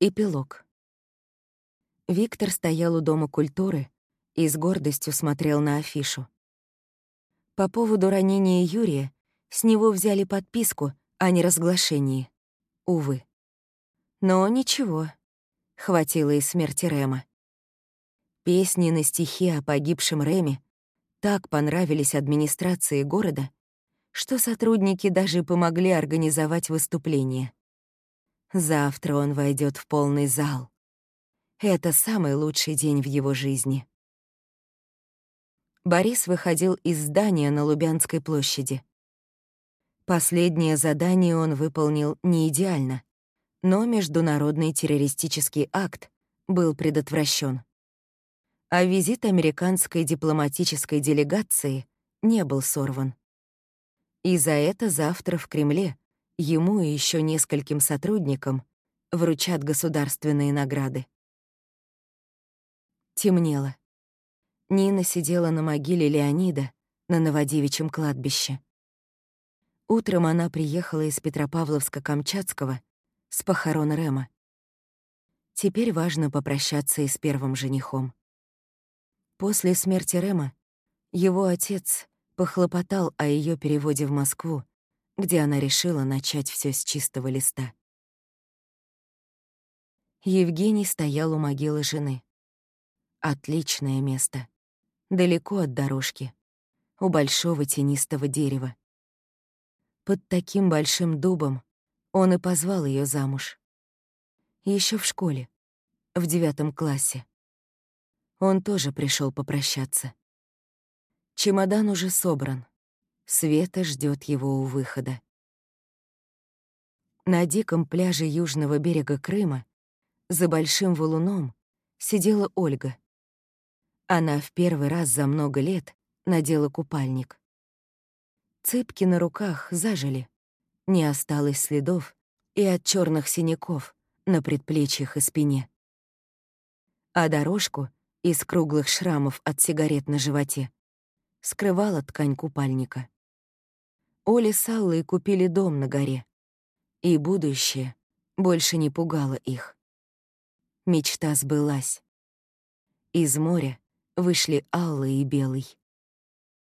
Эпилог. Виктор стоял у Дома культуры и с гордостью смотрел на афишу. По поводу ранения Юрия с него взяли подписку о неразглашении. Увы. Но ничего, хватило и смерти Рема. Песни на стихи о погибшем Реме так понравились администрации города, что сотрудники даже помогли организовать выступление. Завтра он войдет в полный зал. Это самый лучший день в его жизни. Борис выходил из здания на Лубянской площади. Последнее задание он выполнил не идеально, но международный террористический акт был предотвращен. А визит американской дипломатической делегации не был сорван. И за это завтра в Кремле ему и еще нескольким сотрудникам вручат государственные награды. Темнело. Нина сидела на могиле Леонида на Новодевичьем кладбище. Утром она приехала из Петропавловска-Камчатского с похорон Рема. Теперь важно попрощаться и с первым женихом. После смерти Рема его отец похлопотал о ее переводе в Москву где она решила начать все с чистого листа. Евгений стоял у могилы жены. Отличное место. Далеко от дорожки. У большого тенистого дерева. Под таким большим дубом он и позвал ее замуж. Еще в школе, в девятом классе. Он тоже пришел попрощаться. Чемодан уже собран. Света ждет его у выхода. На диком пляже южного берега Крыма, за большим валуном, сидела Ольга. Она в первый раз за много лет надела купальник. Цепки на руках зажили, не осталось следов и от черных синяков на предплечьях и спине. А дорожку из круглых шрамов от сигарет на животе скрывала ткань купальника. Оли с Аллой купили дом на горе, и будущее больше не пугало их. Мечта сбылась. Из моря вышли Алла и Белый.